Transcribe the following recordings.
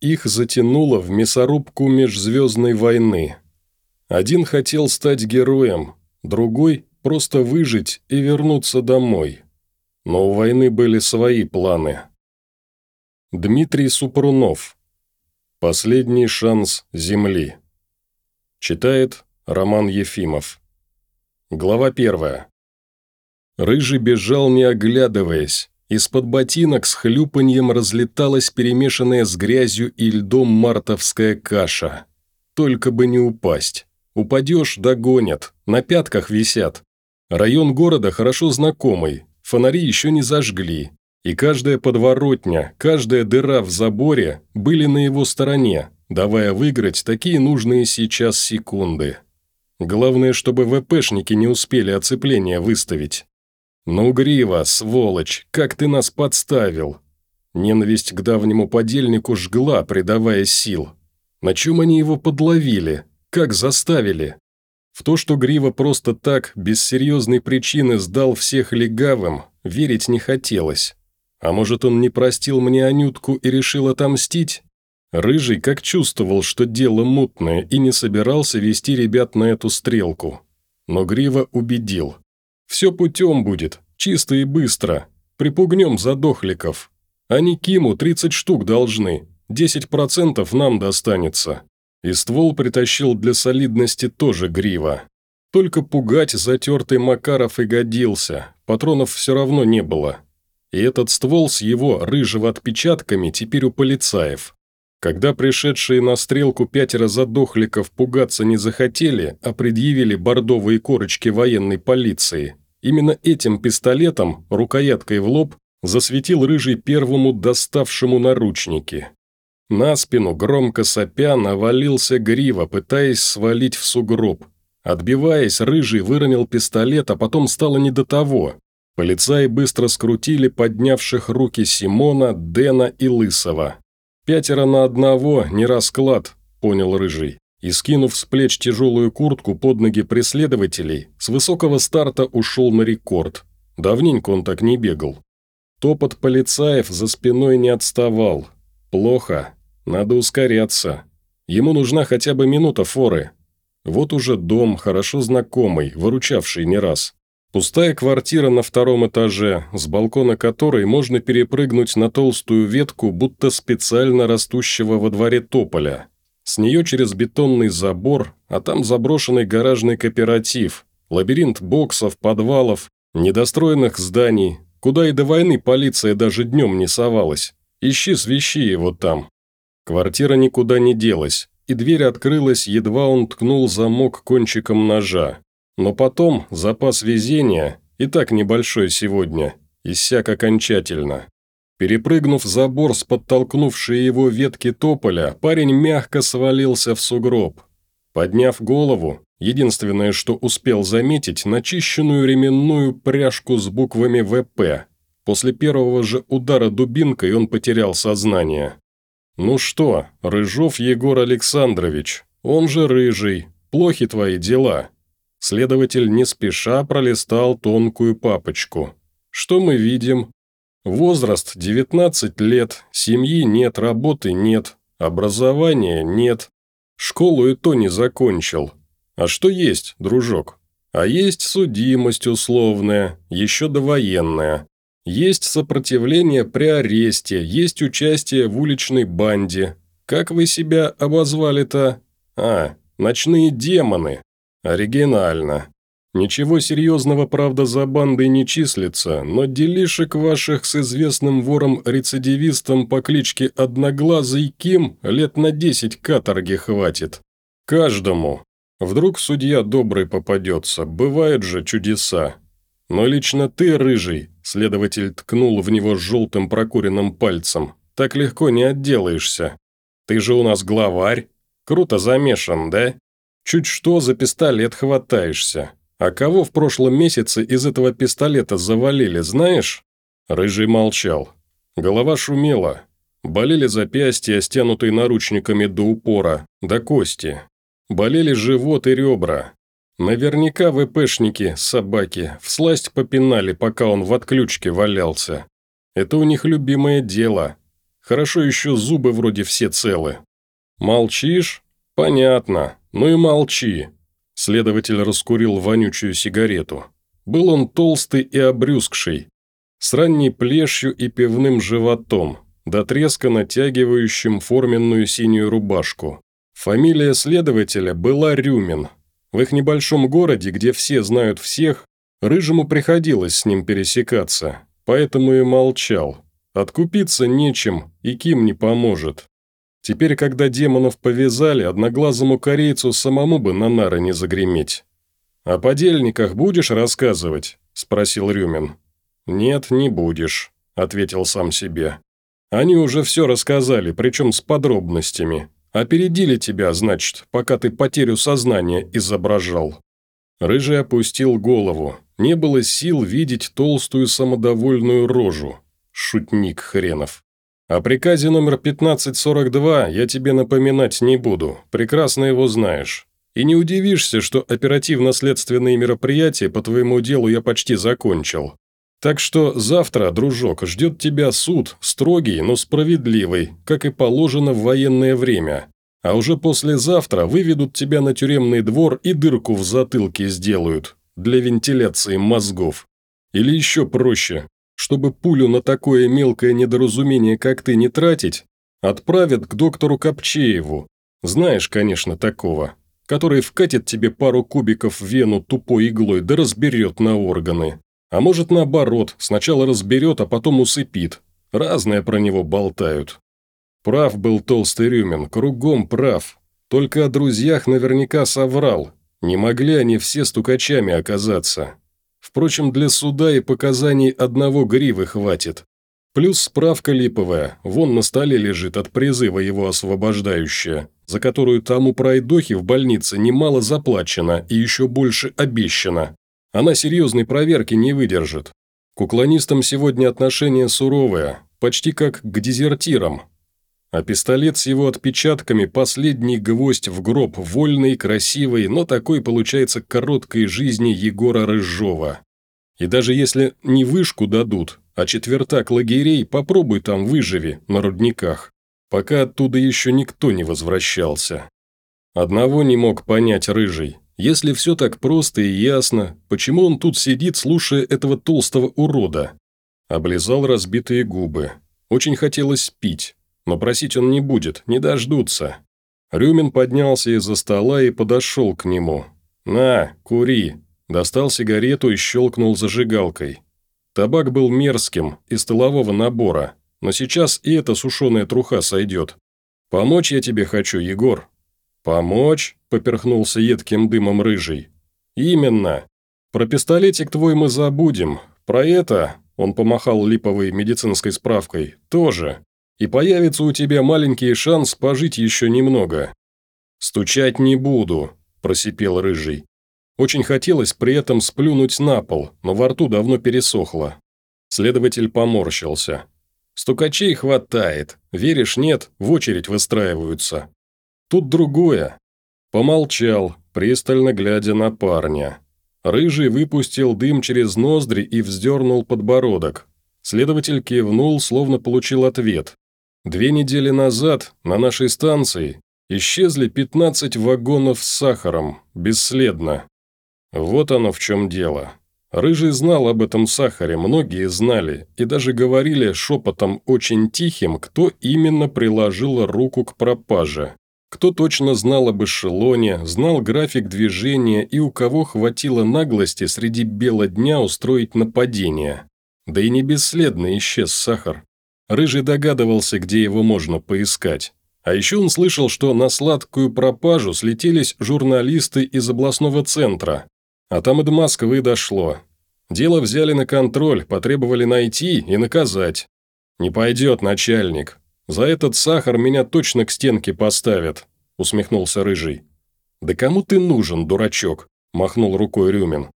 Их затянуло в мясорубку межзвездной войны. Один хотел стать героем, другой – просто выжить и вернуться домой. Но у войны были свои планы. Дмитрий Супрунов. Последний шанс Земли. Читает Роман Ефимов. Глава первая. Рыжий бежал, не оглядываясь. Из-под ботинок с хлюпаньем разлеталась перемешанная с грязью и льдом мартовская каша. Только бы не упасть. Упадешь – догонят, на пятках висят. Район города хорошо знакомый, фонари еще не зажгли, и каждая подворотня, каждая дыра в заборе были на его стороне, давая выиграть такие нужные сейчас секунды. Главное, чтобы ВПшники не успели оцепление выставить. «Ну, Грива, сволочь, как ты нас подставил!» Ненависть к давнему подельнику жгла, придавая сил. На чем они его подловили? Как заставили? В то, что Грива просто так, без серьезной причины сдал всех легавым, верить не хотелось. А может, он не простил мне Анютку и решил отомстить? Рыжий как чувствовал, что дело мутное, и не собирался вести ребят на эту стрелку. Но Грива убедил. «Все путем будет, чисто и быстро. Припугнем задохликов. Они Киму 30 штук должны, 10% нам достанется». И ствол притащил для солидности тоже Грива. Только пугать затертый Макаров и годился, патронов все равно не было. И этот ствол с его рыжего отпечатками теперь у полицаев. Когда пришедшие на стрелку пятеро задохликов пугаться не захотели, а предъявили бордовые корочки военной полиции, именно этим пистолетом, рукояткой в лоб, засветил рыжий первому доставшему наручники. На спину, громко сопя, навалился грива, пытаясь свалить в сугроб. Отбиваясь, рыжий выронил пистолет, а потом стало не до того. Полицаи быстро скрутили поднявших руки Симона, Дэна и Лысого. «Пятеро на одного, не расклад», – понял Рыжий. И, скинув с плеч тяжелую куртку под ноги преследователей, с высокого старта ушел на рекорд. Давненько он так не бегал. Топот полицаев за спиной не отставал. Плохо. Надо ускоряться. Ему нужна хотя бы минута форы. Вот уже дом, хорошо знакомый, выручавший не раз. Пустая квартира на втором этаже, с балкона которой можно перепрыгнуть на толстую ветку, будто специально растущего во дворе тополя. С нее через бетонный забор, а там заброшенный гаражный кооператив, лабиринт боксов, подвалов, недостроенных зданий, куда и до войны полиция даже днем не совалась. Ищи свищи его там. Квартира никуда не делась, и дверь открылась, едва он ткнул замок кончиком ножа. Но потом запас везения, и так небольшой сегодня, иссяк окончательно. Перепрыгнув забор с подтолкнувшей его ветки тополя, парень мягко свалился в сугроб. Подняв голову, единственное, что успел заметить, начищенную ременную пряжку с буквами «ВП». После первого же удара дубинкой он потерял сознание. «Ну что, Рыжов Егор Александрович, он же Рыжий, плохи твои дела», Следователь не спеша пролистал тонкую папочку. Что мы видим? Возраст 19 лет, семьи нет, работы нет, образования нет. Школу и то не закончил. А что есть, дружок? А есть судимость условная, еще довоенная. Есть сопротивление при аресте, есть участие в уличной банде. Как вы себя обозвали-то? А, ночные демоны. «Оригинально. Ничего серьезного, правда, за бандой не числится, но делишек ваших с известным вором-рецидивистом по кличке Одноглазый Ким лет на десять каторги хватит. Каждому. Вдруг судья добрый попадется, бывают же чудеса. Но лично ты, рыжий, следователь ткнул в него желтым прокуренным пальцем, так легко не отделаешься. Ты же у нас главарь. Круто замешан, да? Чуть что за пистолет хватаешься. А кого в прошлом месяце из этого пистолета завалили, знаешь?» Рыжий молчал. Голова шумела. Болели запястья, стянутые наручниками до упора, до кости. Болели живот и ребра. Наверняка ВПшники, собаки, всласть попинали, пока он в отключке валялся. Это у них любимое дело. Хорошо еще зубы вроде все целы». «Молчишь? Понятно. Ну и молчи». Следователь раскурил вонючую сигарету. Был он толстый и обрюзгший, с ранней плешью и пивным животом, до треска натягивающим форменную синюю рубашку. Фамилия следователя была Рюмин. В их небольшом городе, где все знают всех, Рыжему приходилось с ним пересекаться, поэтому и молчал. Откупиться нечем, и Ким не поможет. Теперь, когда демонов повязали, одноглазому корейцу самому бы на нары не загреметь. «О подельниках будешь рассказывать?» – спросил Рюмин. «Нет, не будешь», – ответил сам себе. «Они уже все рассказали, причем с подробностями. Опередили тебя, значит, пока ты потерю сознания изображал». Рыжий опустил голову. Не было сил видеть толстую самодовольную рожу. Шутник хренов. О приказе номер 1542 я тебе напоминать не буду, прекрасно его знаешь. И не удивишься, что оперативно-следственные мероприятия по твоему делу я почти закончил. Так что завтра, дружок, ждет тебя суд, строгий, но справедливый, как и положено в военное время. А уже послезавтра выведут тебя на тюремный двор и дырку в затылке сделают, для вентиляции мозгов. Или еще проще, чтобы пулю на такое мелкое недоразумение, как ты, не тратить, отправят к доктору Копчееву. Знаешь, конечно, такого. Который вкатит тебе пару кубиков в вену тупой иглой да разберет на органы. А может наоборот, сначала разберет, а потом усыпит. Разное про него болтают. Прав был толстый Рюмин, кругом прав. Только о друзьях наверняка соврал. Не могли они все стукачами оказаться. Впрочем, для суда и показаний одного гривы хватит. Плюс справка липовая, вон на столе лежит от призыва его освобождающая, за которую тому пройдохе в больнице немало заплачено и еще больше обещано. Она серьезной проверки не выдержит. К уклонистам сегодня отношение суровое, почти как к дезертирам. А пистолет с его отпечатками – последний гвоздь в гроб, вольный, красивый, но такой получается короткой жизни Егора Рыжова. И даже если не вышку дадут, а четвертак лагерей, попробуй там выживи, на рудниках. Пока оттуда еще никто не возвращался. Одного не мог понять Рыжий – если все так просто и ясно, почему он тут сидит, слушая этого толстого урода? Облизал разбитые губы. Очень хотелось пить, но просить он не будет, не дождутся. Рюмин поднялся из-за стола и подошел к нему. «На, кури!» Достал сигарету и щелкнул зажигалкой. Табак был мерзким, из столового набора, но сейчас и эта сушеная труха сойдет. «Помочь я тебе хочу, Егор». «Помочь?» – поперхнулся едким дымом рыжий. «Именно. Про пистолетик твой мы забудем. Про это...» – он помахал липовой медицинской справкой. «Тоже. И появится у тебя маленький шанс пожить еще немного». «Стучать не буду», – просипел рыжий. Очень хотелось при этом сплюнуть на пол, но во рту давно пересохло. Следователь поморщился. «Стукачей хватает. Веришь, нет, в очередь выстраиваются. Тут другое. Помолчал, пристально глядя на парня. Рыжий выпустил дым через ноздри и вздернул подбородок. Следователь кивнул, словно получил ответ. Две недели назад на нашей станции исчезли 15 вагонов с сахаром, бесследно. Вот оно в чем дело. Рыжий знал об этом сахаре, многие знали, и даже говорили шепотом очень тихим, кто именно приложил руку к пропаже. Кто точно знал об эшелоне, знал график движения и у кого хватило наглости среди бела дня устроить нападение. Да и не бесследно исчез сахар. Рыжий догадывался, где его можно поискать. А еще он слышал, что на сладкую пропажу слетелись журналисты из областного центра. А там и до Москвы дошло. Дело взяли на контроль, потребовали найти и наказать. «Не пойдет, начальник. «За этот сахар меня точно к стенке поставят», – усмехнулся Рыжий. «Да кому ты нужен, дурачок?» – махнул рукой Рюмин.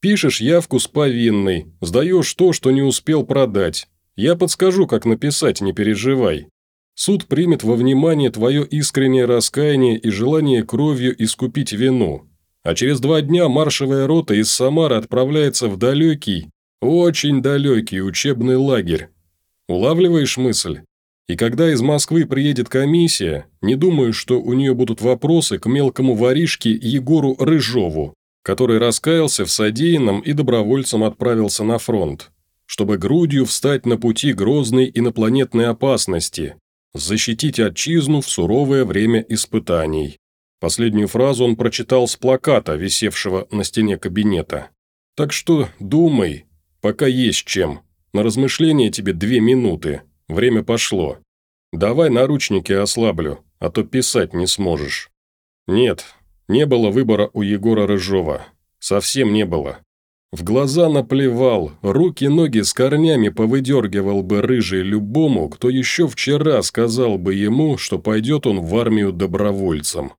«Пишешь явку с повинной, сдаешь то, что не успел продать. Я подскажу, как написать, не переживай. Суд примет во внимание твое искреннее раскаяние и желание кровью искупить вину. А через два дня маршевая рота из Самары отправляется в далекий, очень далекий учебный лагерь. Улавливаешь мысль? И когда из Москвы приедет комиссия, не думаю, что у нее будут вопросы к мелкому воришке Егору Рыжову, который раскаялся в содеянном и добровольцем отправился на фронт, чтобы грудью встать на пути грозной инопланетной опасности, защитить отчизну в суровое время испытаний. Последнюю фразу он прочитал с плаката, висевшего на стене кабинета. «Так что думай, пока есть чем. На размышление тебе две минуты. Время пошло. Давай наручники ослаблю, а то писать не сможешь». Нет, не было выбора у Егора Рыжова. Совсем не было. В глаза наплевал, руки-ноги с корнями повыдергивал бы рыжий любому, кто еще вчера сказал бы ему, что пойдет он в армию добровольцем.